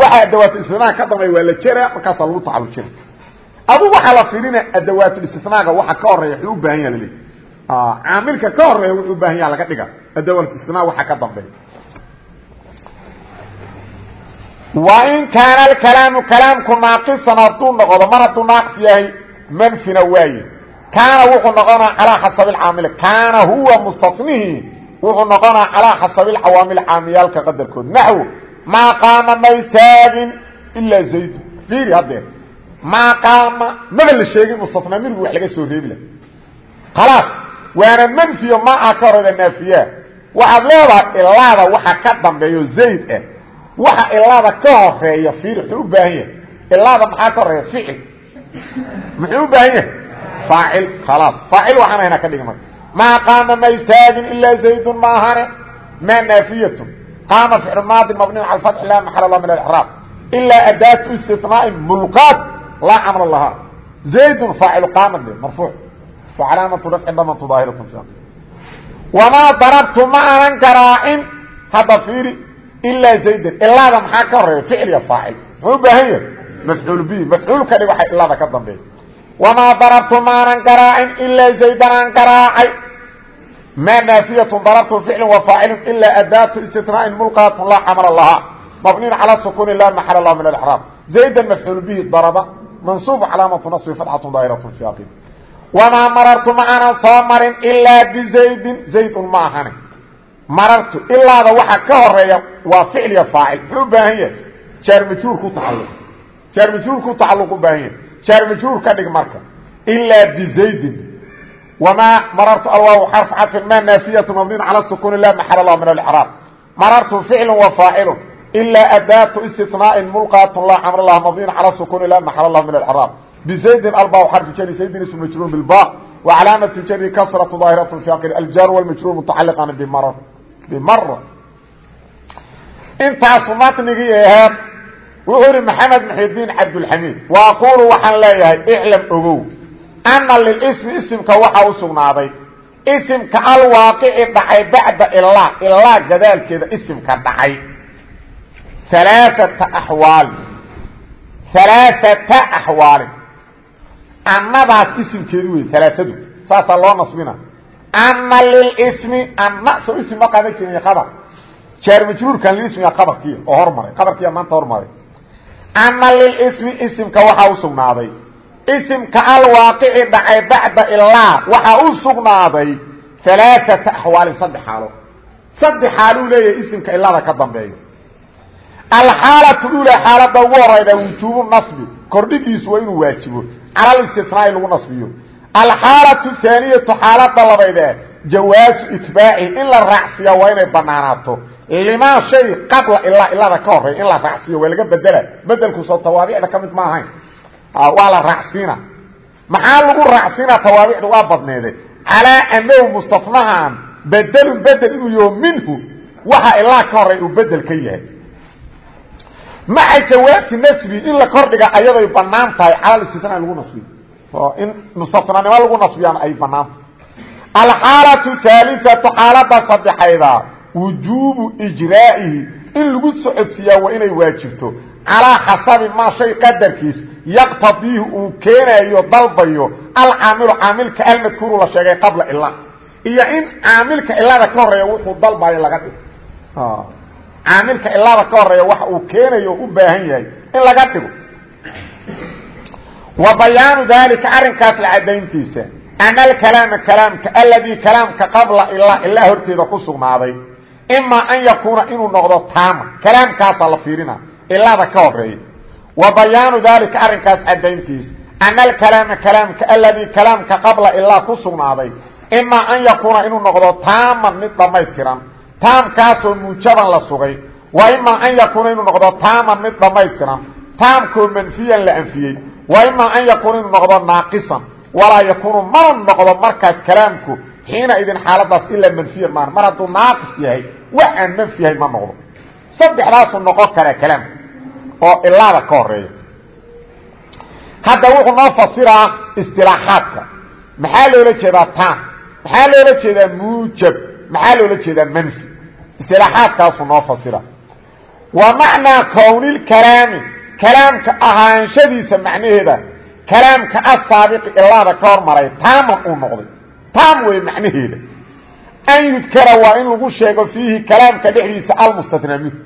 waxaa adawaatulistinaaga ka dambeeya waa la jera markaasaa lagu tacalujina adugu waxaa la fiirina adawaatulistinaaga waxa ka horreeya wuxuu u baahan yaha laleey caamilka ka horreeya wuxuu u baahan yaha laga dhiga. Adawaatulistinaa waxa ka dambeeya wain kaana alkalaamu kalaamku naaqisan hadduu noqdo mar hadduu naaqis yahay manfina waaye. Kaana wuxuu noqonaa calaa xasabi alcaamil kaana huwa mustanihi wuxuu noqonaa calaa xasabi alcawaamil caamiyaalka qadarkood. Naxw maa qaama ma istaagin ilaa zaydu fiiri haddeer maa qaama maba la sheegin mustanaa mingu wax laga soo reebi lah khalaas waana manfiyo ma ah ka horeda naafiyaa waxaad leedahay ilaada waxa ka dambeeyo zayd ah waxa ilaada ka horreeya fiiri wuxuu u baahan yahay? Ilaada maxaa ka horreeya ficil muxuu u baahan yahay? Aacil khalaas. Faacil waxaan ahna ka dhigi marka. Maa qaama ma istaagin ilaa zaydun maahane maa naafiyatu qaama ficlu maadi mabniun cala fatxi laa maxala lah min alcraab ilaa adaatu istinaai mulqaat laa camla lahaa zaydun faacilu qaama de marfuuc calaamatu rafci damatu daahiratu wamaa darabtu ma anan garaacin hadda fiiri ilaa zaydan ilaada maxaa ka horreeya ficil iyo faacil muxuu u baahan yahay mafcuul bi mafcuul ka dhig waxay ilaada ka dambeeya wamaa darabtu maanan garaacin ilaa zaydan aan garaacay maa naafiyatu darabtu ficlu wa faacilu ilaa adaatu istinaa'in mulqaatun laa camala lahaa mabniin calaa sukuuni laa maxala lahu min alcraab zaydan mafcuul bihi daraba mansuubu calaamatu nasbi fatxatu daahiratu fi aqib wamaa marartu ma aanan soo marin ilaa bizaydin zaydun ma ahani marartu ilaada waxa ka horreeya waa ficl iyo faacil muxuu u baahan yahay jaarmajuur ku tacalluq jaarmajuur ku tacalluq u baahan yahay jaarmajuur ka dhig marka ilaa bizaydin wamaa marartu alwaaw xarf cadfin ma naafiyatu mabniin cala sukuuni la maxala lahu min alcraab marartu ficlu wa faacilu ilaa adaatu istinaa'in mulqaatun laa camr lah mabniin cala sukuuni la maxala lahu min alcraab bizaydin alba xarfu jari zaydin ismu majruur bilba wa calaamatu jari kasratu daahiratu fi aqir aljar walmajruur mutacaliqan bimara bimara intaasu matnigii aheed wuxuu ihi maxamed muxidiin cabdulxamiid wa aquulu waxaan leeyahay iclam ogow ana lilismi isimka waxaa u sugnaaday isimka alwaaqici dhacay bacda ilaa ilaa gadaalkeeda isimka dhacay alaaata axwaali alaaata axwaalin annadaas isimkeedu wey alaaadu saasaa loo nasbina ana lilismi anna soo ism ma qaadan jirin qabar jaar majruurkan lilismiga qabarkiya oo hormaray qabarkiya maanta hormaray ana lilismi isimka waxaa u sugnaaday isimka alwaaqici dhacay bacda ilaa waxaa u sugnaaday alaaata axwaalin saddex xaalo saddex xaaluu leeyahay isimka ilaada ka dambeeyo alxaalatu ula xaalada ugu horayda wujuubu nasbi. Kordhigiisu waa inuu waajibo. Cala listisnaai lagu nasbiyo. Alxaalatu haaniyatu xaalada labaydee jawaasu itbaaci in la raacsiya waa inay banaanaato limaa shay qabla ilaa ilada ka horey in la raacsiyo waa laga bedela bedelkusoo tawaabicda ka mid ma ahayn. Waa la raacsiina. Maxaa lagu raacsiina tawaabicda waa badneede. Calaa anahu mustafnahan bedelun bedel inuu yaho minhu waxa ilaa ka horey uu bedel ka yahay maca jawaasi nasbi in la kordhiga ayaday bannaan tahay cala istisnaa lagu nasbiyo oo in mustananimo lagu nasbiyaan ay banaanta alxaalatu haaliatu xaalada saddexayda wujuubu ijraa'ihi in lagu socodsiiyaa waa inay waajibto. Calaa xasabi maa shay qadarkiis yaqtadiihi uu keenayo dalbayo alcaamilu caamilka almadkuuru la sheegay qabla ila iyo in caamilka ilada ka horreeya wuxuu dalbayo laga dhigo caamilka ilada ka horreeya waxa uu keenayo u baahan yahay in laga dhigo. Wa bayaanu dalika arrinkaas la cadayntiisa ana alkalaama kalaamka aladii kalaamka qabla ilaa ilaa horteeda ku sugnaaday. Imaa an yakuuna inuu noqdo taama. Kalaamkaasaa la fiirina ilaada ka horreeya wa bayaanu dalika arrinkaas cadayntiisa ana alkalaama kalaamka aladii kalaamka qabla ilaa ku sugnaaday. Imaa an yakuuna inuu noqdo taaman mid dhamaystiran taamkaasoo muujaban la sugay. Wa imaa an yakuuna inuu noqdo taaman mid dhamaystiran taamkoo manfiyan la anfiyey. Wa imaa an yakuuna inuu noqdo naaqisan. Walaa yakuunu mana noqdo markaas kalaamku xiina idin xaaladaas ilaa manfiyan maan mar hadduu naaqis yahay wax aan manfi yahay ma noqdo. Saddexdaasuu noqon karaa kalaamka oo ilaada ka horreeya hadda wuxuu noo fasiraa istilaaxaadka. Maxaa loola jeedaa taam? Maxaa loola jeedaa muujab maxaa loola jeedaa manfi? Istilaaxaadkaasuu noo fasira. Wa macnaa kownilkalaami kalaamka ahaanshadiisa macnaheeda kalaamka asaabiqi ilaada ka hormaray taaman uu noqday. Taam wey macnaheeda. An yudkara waa in lagu sheego fiihi kalaamka dhexdiisa almustatnaa minhu.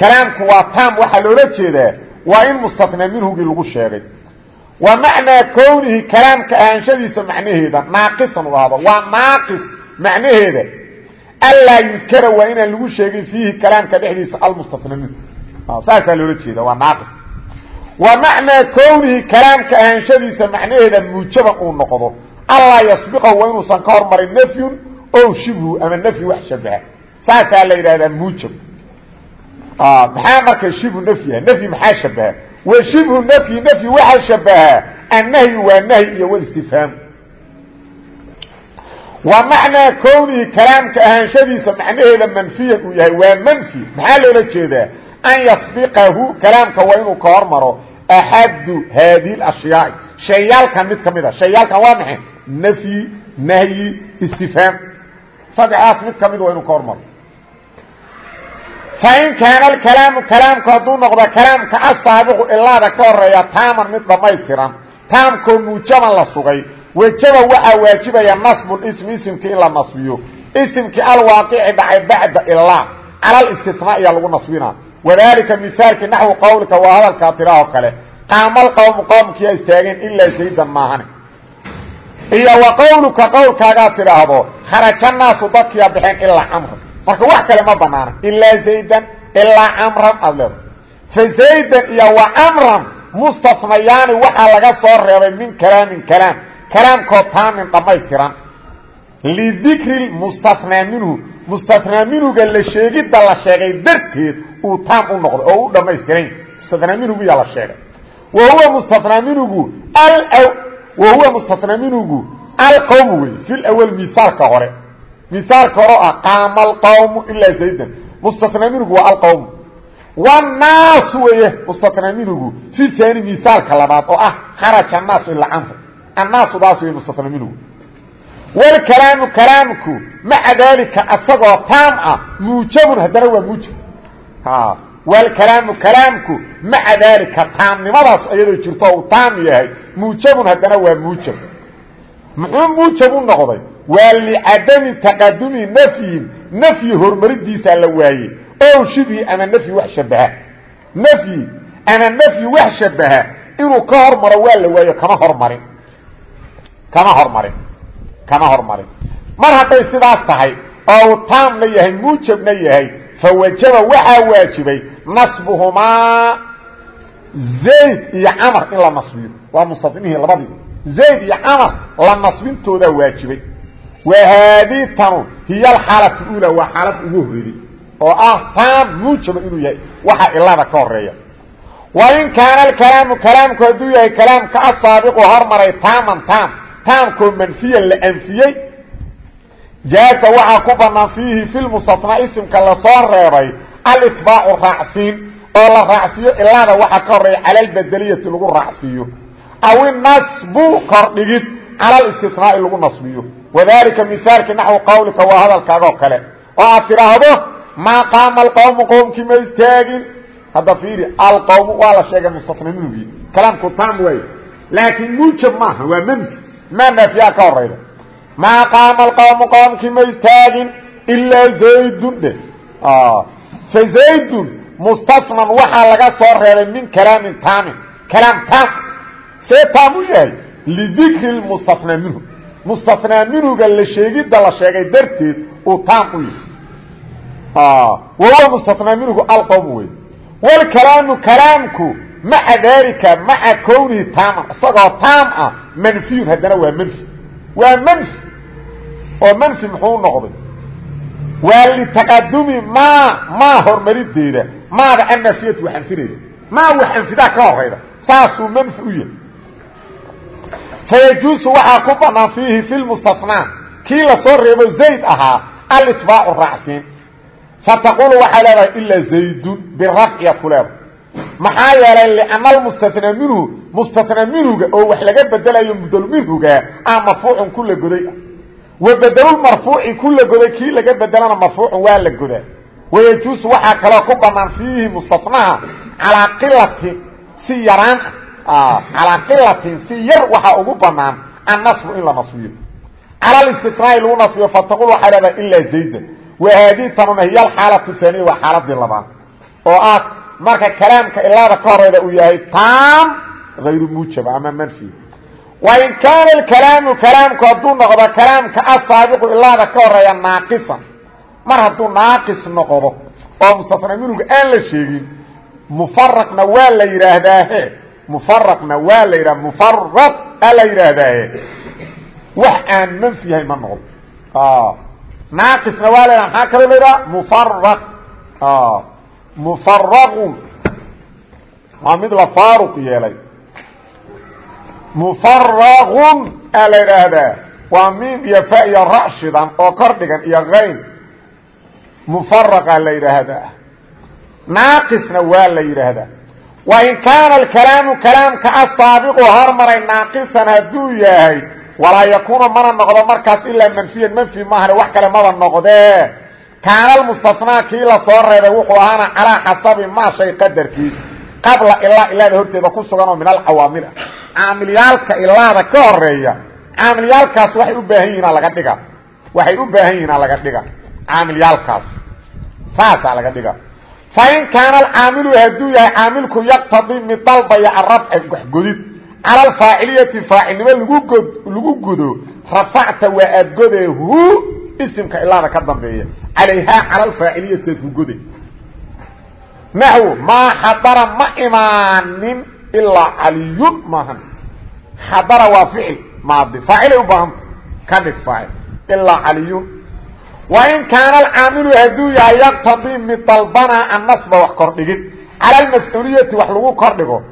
Kalaamku waa taam waxaa loola jeedaa waa in mustatnaa minhugii lagu sheegay. Wa macnaa kownihi kalaamka ahaanshadiisa macnaheeda naaqisan u ahdo macnaheeda. Anlaa yudkara waa inaan lagu sheegin fiihi kalaamka dhexdiisa almustatna minhu saasaa loola jeeda waa naaqis. Wa macnaa kownihi kalaamka ahaanshadiisa macnaheeda muujaban uu noqdo. Allaa yasbiqahu waa inuusan ka hormarin nafyun o shibhu ama nafyi wax shabaha. Saasaa la yidhahdaa muujab. Maxaa marka shibhu nafyiha nafyi maxaa shabaha? Wa shibhu nafyi nafyi waxaa shabahaa annahyu waa nahy iyo walistifhaam wa macnaa kownihi kalaamka ahaanshadiisa macnaheeda manfiyan uu yahay waa manfi. Maxaa loola jeedaa? An yasbiqahu kalaamka waa inuu ka hormaro axadu haadihi ashyaai shayaalkan mid ka mid a shayaalkan waa maxay? Nafyi nahyi istifhaam. Saddexdaas mid ka mid waa inuu ka hormaro fain kaana alkalaamu kalaamku hadduu noqdo kalaamka asaabiqu ilaada ka horreeya taaman mid dhamaystiran taamkoo muujaban la sugay wejaba waxaa waajibaya nasbu ismi isimkii in la nasbiyo isimkii alwaaqici dhacay bacda ilaa cala listinaa ayaa lagu nasbina. Wadalika mihaalkii naxwi qowlika waa hadalkaa tiraahoo kale. Qaama alqowmu qowmkiyaa istaageen ilaa saydan maahane iyo wa qowluka qowlkaagaa tidhaahdo kharaja naasu dadkiyaa baxeen ilaa camra marka wax kale ma banaana. Ilaa zaydan ilaa camran aad leedo fa zaydan iyo wa camran mustanayaani waxaa laga soo reebay min kalaamin kalaam kalaamkoo taamin dhammaystiran lidikri mustanaa minhu mustanaa minhuga la sheegidda la sheegay darteed uu taam u noqday oo u dhammaystiran mustanaa minhugiyaa la sheegay. Wa huwa mustanaa minhugu wa huwa mustanaa minhugu alqowmu wey fi lawal misaalka hore. Misaalka hore ah qaama alqawmu ilaa zaydan. Mustanaa minhugu waa alqowmu wannaasu weeye mustanaa minhugu fi haani misaalka labaad oo ah kharaja annaasu ilaa camr annaasu daas wey mustanaa minhugu wlkalaamu kalaamku maca daalika asagoo taam ah muujabun haddana waa muujab wlkalaamu kalaamku maca daalika taamnimadaas iyadoo jirto uu taam yahay muujabun haddana waa muujab muxuu muujab u noqday waa licadami taqadumi nafyin nafyi horumaridiisaa la waayey o shibhi ama nafyi wax shabaha nafyi ama nafyi wax shabaha inuu ka hormaro waa la waayo kama hormarin kama hormarin. Kama hormarin. Mar hadday sidaas tahay oo taamna yahay muujabna yahay fawajaba waxaa waajibay nasbuhumaa zayd iyo camar in la nasbiyo. Waa mustanihii labadii. Zayd iyo camar la nasbintoodaa waajibay. Wa haadii tanu hiy alxaalatu ula waa xaalad ugu horreeyey oo ah taam muujaba inuu yahay. Waxa ilada ka horreeya wain kaana alkalaamu kalaamku hadduu yahay kalaamka asaabiqu hormaray taaman taam taamkoo manfiyan la anfiyey. Jaaza waxaa ku banaan fiihi fi lmustatnaa isimka la soo reebay alitbaacu raacsiin oo la raacsiiyo ilaada waxaa ka horreeya cala albedeliyati lagu raacsiiyo. Aw inasbu kordhigid cala listinaa'i lagu nasbiyo. Wadalika mihaalki naxwi qawlika waa hadalkaaga oo kale. Oo aad tidhaahdo maa qaama alqowmu qowmkii ma istaagin? Hadda fiiri alqowmu waa la sheegay mustana minugii kalaamku tam way laakiin muujab maaha waa manfi maa naafiyaa ka horayda maa qaama alqowmu qowmkii ma istaagin ilaa zaydun dhe fa zaydun mustasnan waxaa laga soo reebay min kalaamin taamin kalaam taam see taam u yahay lidikri lmustasnaa minhu mustasnaa minhuga la sheegidda la sheegay darteed uu taam u yahay wahuwa mustasnaa minhugu alqowm wey wlkalaamu kalaamku maca daalika maca kownihi taaman isagoo taam ah manfiyun haddana waa manfi. Waa manfi. Oo manfi muxuu noqday? Waa litaqadumi maa maa hormarideeda maada annafiyatu wax anfinayda maa wax anfidaa ka horayda saasuu manfi u yahay. Fayajuusu waxaa ku banaan fiihi fi lmustasnaa kii la soo reebo zayd ahaa alitbaacu raacsiin. Fataqulu waxay leedahay ilaa zaydun birafciyaad ku leedahay maxaa yeelay lianna almustanaa minhu mustanaa minhuga oo wax laga bedelayo mudal minhuga a marfuucun ku la goday. Wa bedelulmarfuuci ku la goday kii laga bedelana marfuucun waa la godaa. Wayajuusu waxaa kaloo ku banaan fiihi mustanaha calaa qilatin si yaraan ah calaa qilatin si yar waxaa ugu banaan annasbu in la nasbiyo. Cala listinaa'i lagu nasbiyo fataqul waxay leedahay ilaa zaydan. Wa haadihi tanuna hiy alxaalatu haaniya waa xaaladii labaad. Oo ah marka kalaamka ilaada ka horeyda uu yahay taam hayru muujaba ama manfi. Wain kaana alkalaamu kalaamku hadduu noqdo kalaamka asaabiqu ilaada ka horreeya naaqisan mar hadduu naaqis noqdo oo mustasna minuga aan la sheegin mufaraqna waa la yidhaahdaahe mufaraqna waa la yidhaha mufaraq aa la wax aan manfi yahay ma noqdo naaqisna waa la la yidhaha mufaraq mufaraqun waa mid la faaruq yeelay. Mufaraqun aa la yidhaahdaa waa miim iyo fa iyo ra shidan oo kor dhigan iyo kayn mufaraqaa la yidhaahdaa. Naaqisna waa la yidhaahdaa. Wain kaana alkalaamu kalaamka asaabiqu hormaray naaqisan hadduu yahay walaa yakuunu mana noqdo markaas ilaa manfiyan. Manfi maahane wax kale maba noqdee kaana almustasnaa kii la soo reebay wuxuu ahaana calaa xasabi maa shay qadarkiis qabla ilaa ilaada horteeda ku sugan oo min alcawaamil ah. Caamilyaalka ilaada ka horreeya caamilyaalkaas waxay u baahan yihiina laga dhiga. Waxay u baahan yihiina laga dhiga. Caamilyaalkaas saasaa laga dhiga. Fain kaana alcaamilu hadduu yahay caamilku yaqtadii mid dalbaya arafca waxgodid cala alfaaciliyati faacilnimo lagu god lagu gudo rafacta waa aad godee hu isimka ilaada ka dambeeya calayhaa cala alfaaciliyati ku gode naxw maa xadara ma imaanin ilaa caliyun maahan. Xadara waa ficil maadi faacilay u baahanta ka dhig faacil ilaa caliyun. Wain kaana alcaamilu hadduu yahay yaqtadii mid dalbana annasba wax kordhigid cala almafcuuliyati wax lagu kordhigo.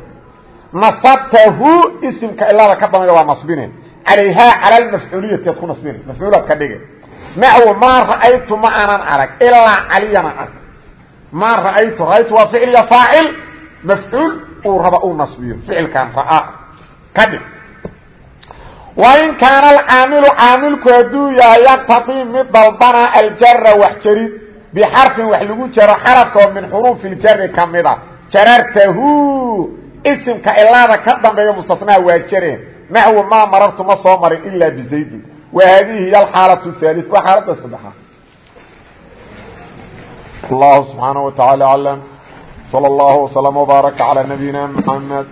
Nasabtahu isimka ilaada ka dambeeda waa nasbine. Calayhaa cala almafcuuliyati ad ku nasbine. Mafcuulaad ka dhige naxw maa ra'aytu ma aanan arag ilaa caliyana arg maa ra'aytu ra'aytu waa ficil iyo faacil mafcuul uu raba uu nasbiyo ficilkan ra'aa ka dhig wain kaana alcaamilu caamilku hadduu yahay yaqtadii mid dalbana aljara wax jarid bixarfin wax lagu jaro xarafkoo min xuruufi ljari ka mida jarartahu isimka ilaada ka dambeeya mustasnaha waa jareen soo marin wa haadihi hiy alxaalatu haali waa xaaladda saddexaad allahu subxaanaه wa taعala aclam slى اllah وsلم وbaaraka عalى nabiyina mحamed